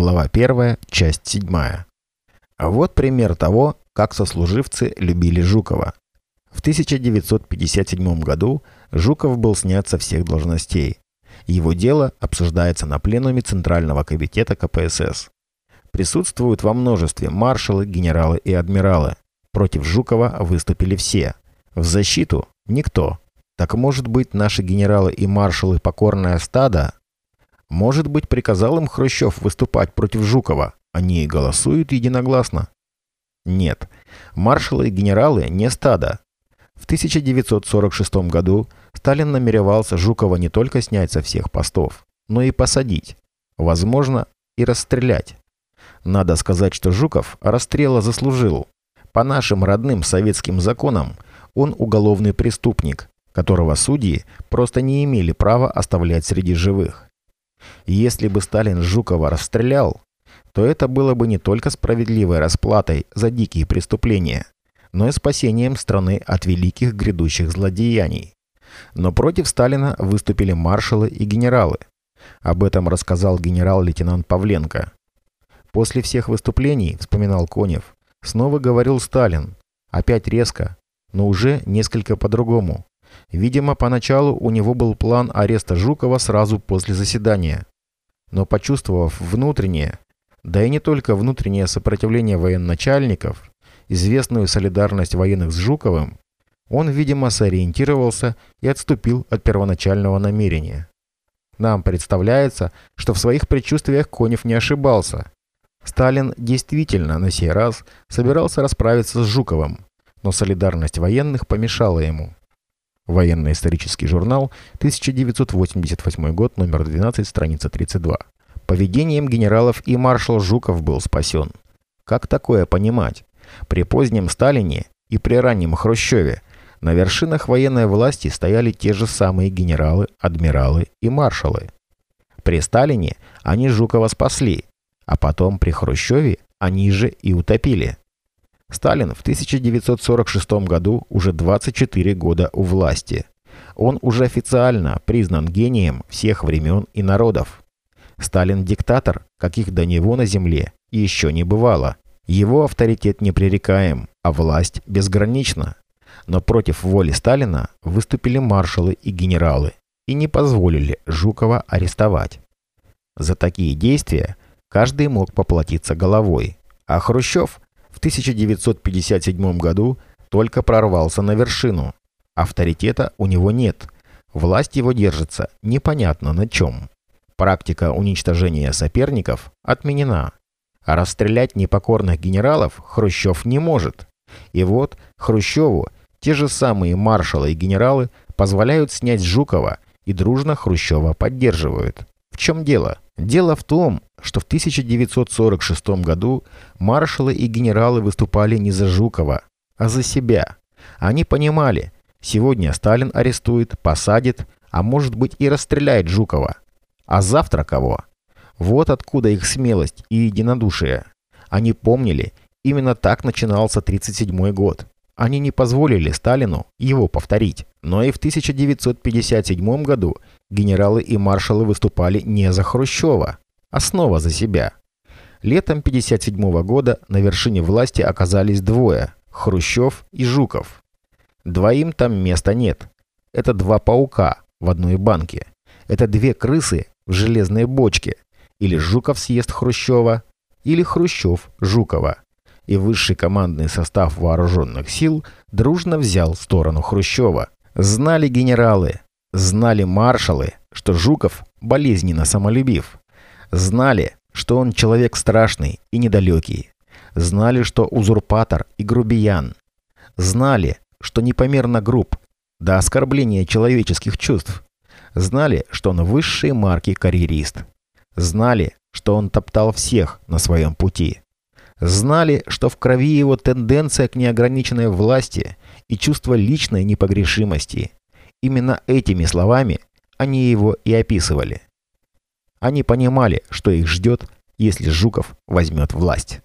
Глава 1, часть 7. Вот пример того, как сослуживцы любили Жукова. В 1957 году Жуков был снят со всех должностей. Его дело обсуждается на пленуме Центрального комитета КПСС. Присутствуют во множестве маршалы, генералы и адмиралы. Против Жукова выступили все. В защиту – никто. Так может быть, наши генералы и маршалы покорное стадо? Может быть, приказал им Хрущев выступать против Жукова? Они голосуют единогласно? Нет. Маршалы и генералы не стадо. В 1946 году Сталин намеревался Жукова не только снять со всех постов, но и посадить. Возможно, и расстрелять. Надо сказать, что Жуков расстрела заслужил. По нашим родным советским законам он уголовный преступник, которого судьи просто не имели права оставлять среди живых. Если бы Сталин Жукова расстрелял, то это было бы не только справедливой расплатой за дикие преступления, но и спасением страны от великих грядущих злодеяний. Но против Сталина выступили маршалы и генералы. Об этом рассказал генерал-лейтенант Павленко. После всех выступлений, вспоминал Конев, снова говорил Сталин, опять резко, но уже несколько по-другому. Видимо, поначалу у него был план ареста Жукова сразу после заседания. Но почувствовав внутреннее, да и не только внутреннее сопротивление военачальников, известную солидарность военных с Жуковым, он, видимо, сориентировался и отступил от первоначального намерения. Нам представляется, что в своих предчувствиях Конев не ошибался. Сталин действительно на сей раз собирался расправиться с Жуковым, но солидарность военных помешала ему. Военно-исторический журнал, 1988 год, номер 12, страница 32. Поведением генералов и маршал Жуков был спасен. Как такое понимать? При позднем Сталине и при раннем Хрущеве на вершинах военной власти стояли те же самые генералы, адмиралы и маршалы. При Сталине они Жукова спасли, а потом при Хрущеве они же и утопили. Сталин в 1946 году уже 24 года у власти. Он уже официально признан гением всех времен и народов. Сталин диктатор, каких до него на земле еще не бывало. Его авторитет непререкаем, а власть безгранична. Но против воли Сталина выступили маршалы и генералы и не позволили Жукова арестовать. За такие действия каждый мог поплатиться головой, а Хрущев в 1957 году только прорвался на вершину. Авторитета у него нет. Власть его держится непонятно на чем. Практика уничтожения соперников отменена. А расстрелять непокорных генералов Хрущев не может. И вот Хрущеву те же самые маршалы и генералы позволяют снять Жукова и дружно Хрущева поддерживают. В чем дело? Дело в том, что в 1946 году маршалы и генералы выступали не за Жукова, а за себя. Они понимали, сегодня Сталин арестует, посадит, а может быть и расстреляет Жукова. А завтра кого? Вот откуда их смелость и единодушие. Они помнили, именно так начинался 1937 год. Они не позволили Сталину его повторить. Но и в 1957 году генералы и маршалы выступали не за Хрущева, а снова за себя. Летом 1957 года на вершине власти оказались двое – Хрущев и Жуков. Двоим там места нет. Это два паука в одной банке. Это две крысы в железной бочке. Или Жуков съест Хрущева, или Хрущев Жукова. И высший командный состав вооруженных сил дружно взял сторону Хрущева. Знали генералы, знали маршалы, что Жуков болезненно самолюбив. Знали, что он человек страшный и недалекий. Знали, что узурпатор и грубиян. Знали, что непомерно груб, до оскорбления человеческих чувств. Знали, что он высшей марки карьерист. Знали, что он топтал всех на своем пути. Знали, что в крови его тенденция к неограниченной власти и чувство личной непогрешимости. Именно этими словами они его и описывали. Они понимали, что их ждет, если Жуков возьмет власть.